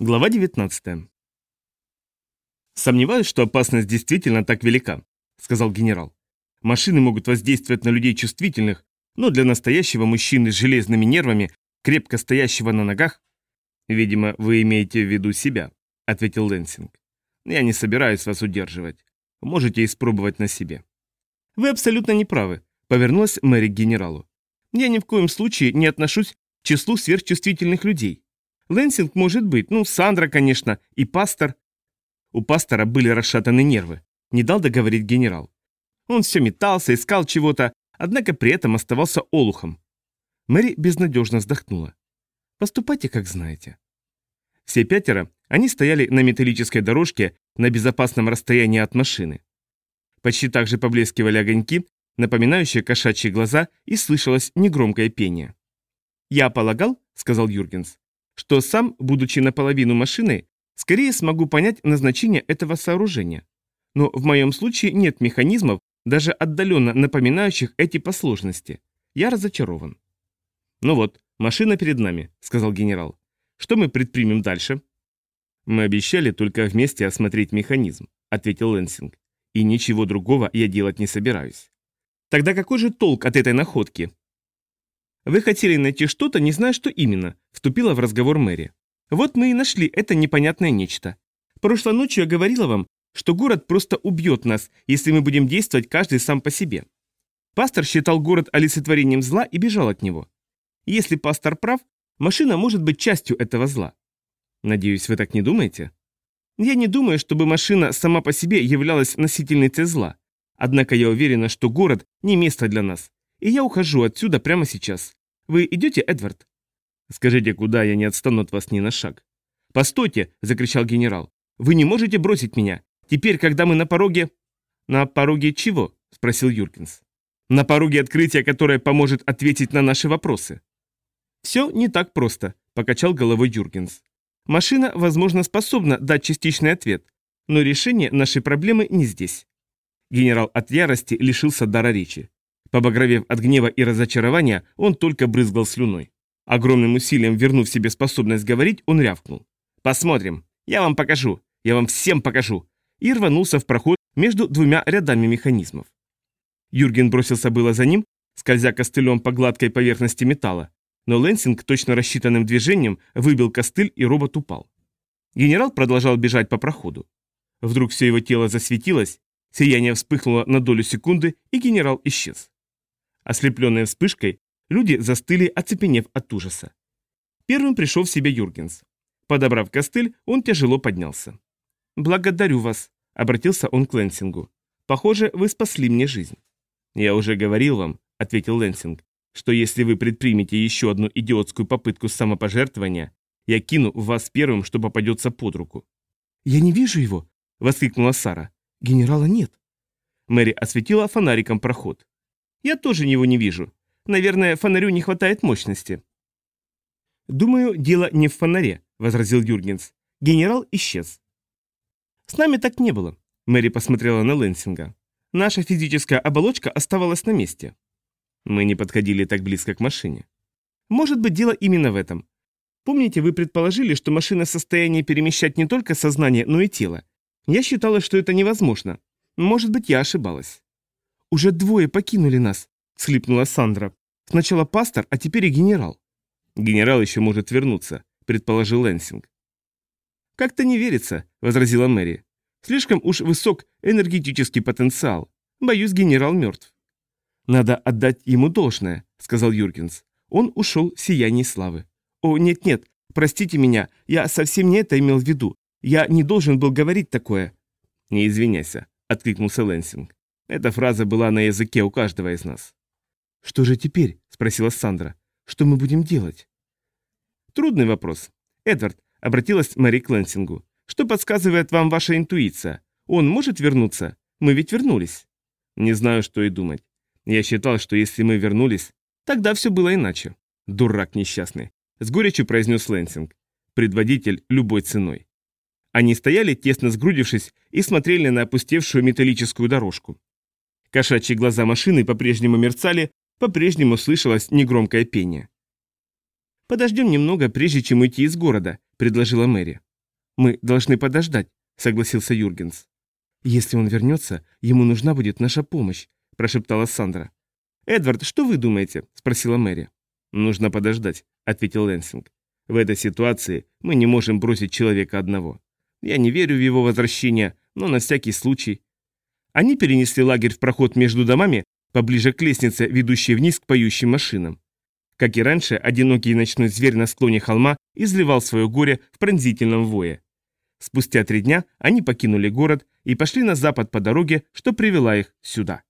Глава 19. «Сомневаюсь, что опасность действительно так велика», — сказал генерал. «Машины могут воздействовать на людей чувствительных, но для настоящего мужчины с железными нервами, крепко стоящего на ногах...» «Видимо, вы имеете в виду себя», — ответил Лэнсинг. «Я не собираюсь вас удерживать. Можете испробовать на себе». «Вы абсолютно не правы», — повернулась Мэри к генералу. «Я ни в коем случае не отношусь к числу сверхчувствительных людей. Лэнсинг может быть, ну, Сандра, конечно, и пастор. У пастора были расшатаны нервы. Не дал договорить генерал. Он все метался, искал чего-то, однако при этом оставался олухом. Мэри безнадежно вздохнула. «Поступайте, как знаете». Все пятеро, они стояли на металлической дорожке на безопасном расстоянии от машины. Почти так же поблескивали огоньки, напоминающие кошачьи глаза, и слышалось негромкое пение. «Я полагал», — сказал Юргенс, что сам, будучи наполовину машиной, скорее смогу понять назначение этого сооружения. Но в моем случае нет механизмов, даже отдаленно напоминающих эти по сложности. Я разочарован. «Ну вот, машина перед нами», — сказал генерал. «Что мы предпримем дальше?» «Мы обещали только вместе осмотреть механизм», — ответил Лэнсинг. «И ничего другого я делать не собираюсь». «Тогда какой же толк от этой находки?» Вы хотели найти что-то, не зная, что именно, вступила в разговор Мэри. Вот мы и нашли это непонятное нечто. Прошлой ночью я говорила вам, что город просто убьет нас, если мы будем действовать каждый сам по себе. Пастор считал город олицетворением зла и бежал от него. Если пастор прав, машина может быть частью этого зла. Надеюсь, вы так не думаете? Я не думаю, чтобы машина сама по себе являлась носительницей зла. Однако я уверена, что город не место для нас. И я ухожу отсюда прямо сейчас. Вы идете, Эдвард?» «Скажите, куда я не отстану от вас ни на шаг?» «Постойте!» – закричал генерал. «Вы не можете бросить меня! Теперь, когда мы на пороге...» «На пороге чего?» – спросил Юркинс. «На пороге открытия, которое поможет ответить на наши вопросы». «Все не так просто», – покачал головой Юргенс. «Машина, возможно, способна дать частичный ответ, но решение нашей проблемы не здесь». Генерал от ярости лишился дара речи. Побагровев от гнева и разочарования, он только брызгал слюной. Огромным усилием вернув себе способность говорить, он рявкнул. «Посмотрим. Я вам покажу. Я вам всем покажу!» И рванулся в проход между двумя рядами механизмов. Юрген бросился было за ним, скользя костылем по гладкой поверхности металла, но Лэнсинг точно рассчитанным движением выбил костыль, и робот упал. Генерал продолжал бежать по проходу. Вдруг все его тело засветилось, сияние вспыхнуло на долю секунды, и генерал исчез. Ослепленные вспышкой, люди застыли, оцепенев от ужаса. Первым пришел в себя Юргенс. Подобрав костыль, он тяжело поднялся. «Благодарю вас», — обратился он к Лэнсингу. «Похоже, вы спасли мне жизнь». «Я уже говорил вам», — ответил Лэнсинг, «что если вы предпримете еще одну идиотскую попытку самопожертвования, я кину в вас первым, что попадется под руку». «Я не вижу его», — воскликнула Сара. «Генерала нет». Мэри осветила фонариком проход. Я тоже его не вижу. Наверное, фонарю не хватает мощности. Думаю, дело не в фонаре, возразил Юргенс. Генерал исчез. С нами так не было. Мэри посмотрела на Лэнсинга. Наша физическая оболочка оставалась на месте. Мы не подходили так близко к машине. Может быть, дело именно в этом. Помните, вы предположили, что машина в состоянии перемещать не только сознание, но и тело. Я считала, что это невозможно. Может быть, я ошибалась. «Уже двое покинули нас», — схлипнула Сандра. «Сначала пастор, а теперь и генерал». «Генерал еще может вернуться», — предположил Лэнсинг. «Как-то не верится», — возразила Мэри. «Слишком уж высок энергетический потенциал. Боюсь, генерал мертв». «Надо отдать ему должное», — сказал Юргенс. Он ушел в сиянии славы. «О, нет-нет, простите меня, я совсем не это имел в виду. Я не должен был говорить такое». «Не извиняйся», — откликнулся Лэнсинг. Эта фраза была на языке у каждого из нас. «Что же теперь?» – спросила Сандра. «Что мы будем делать?» «Трудный вопрос. Эдвард», – обратилась Мэри к Лэнсингу. «Что подсказывает вам ваша интуиция? Он может вернуться? Мы ведь вернулись». «Не знаю, что и думать. Я считал, что если мы вернулись, тогда все было иначе». «Дурак несчастный», – с горечью произнес Лэнсинг. «Предводитель любой ценой». Они стояли, тесно сгрудившись, и смотрели на опустевшую металлическую дорожку. Кошачьи глаза машины по-прежнему мерцали, по-прежнему слышалось негромкое пение. «Подождем немного, прежде чем уйти из города», — предложила Мэри. Мы должны подождать, согласился Юргенс. Если он вернется, ему нужна будет наша помощь, прошептала Сандра. «Эдвард, что вы думаете?» – спросила Мэри. «Нужно подождать», – ответил Лэнсинг. «В этой ситуации мы не можем бросить человека одного. Я не верю в его возвращение, но на всякий случай...» Они перенесли лагерь в проход между домами, поближе к лестнице, ведущей вниз к поющим машинам. Как и раньше, одинокий ночной зверь на склоне холма изливал свое горе в пронзительном вое. Спустя три дня они покинули город и пошли на запад по дороге, что привела их сюда.